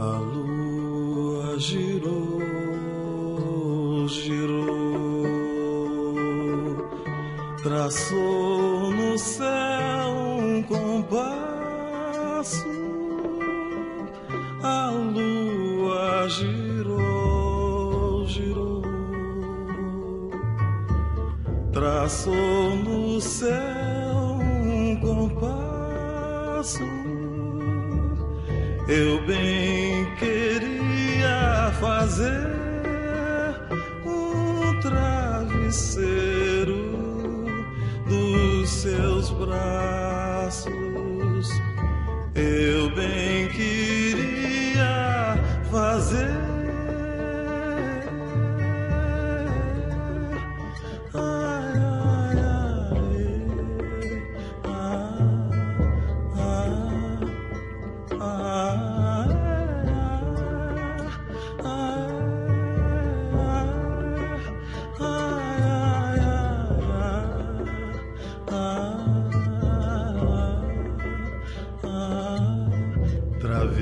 A lua girou, girou, traçou no céu um compasso. A lua girou, girou, traçou no céu um compasso. Eu bem queria fazer um travesseiro dos seus braços.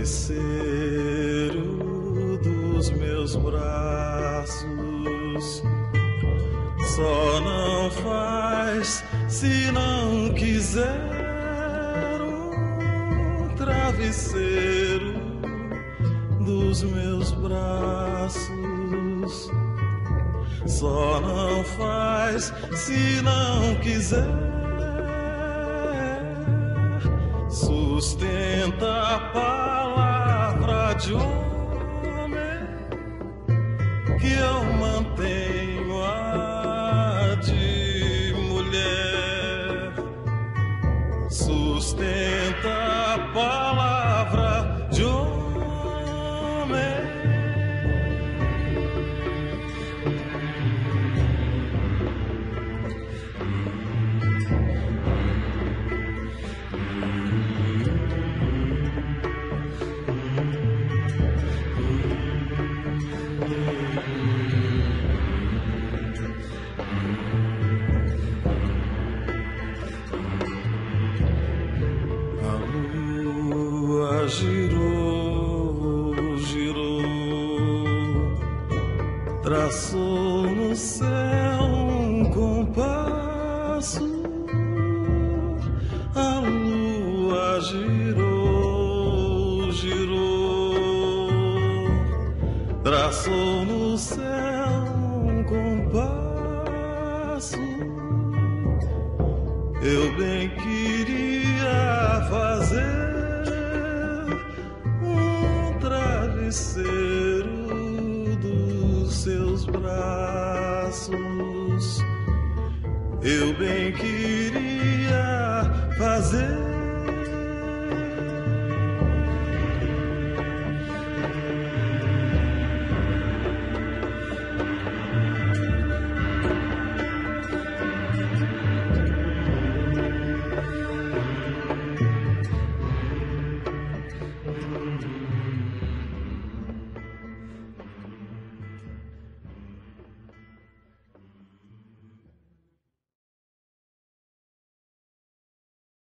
Travesseiro dos meus braços, só não faz se não quiser um travesseiro dos meus braços. Só não faz se não quiser. Sustenta a de homem que eu mantenho a de mulher. Sustenta a palavra girou, girou, traçou no céu traçou no céu um compasso. Eu bem queria fazer um travesseiro dos seus braços. Eu bem queria fazer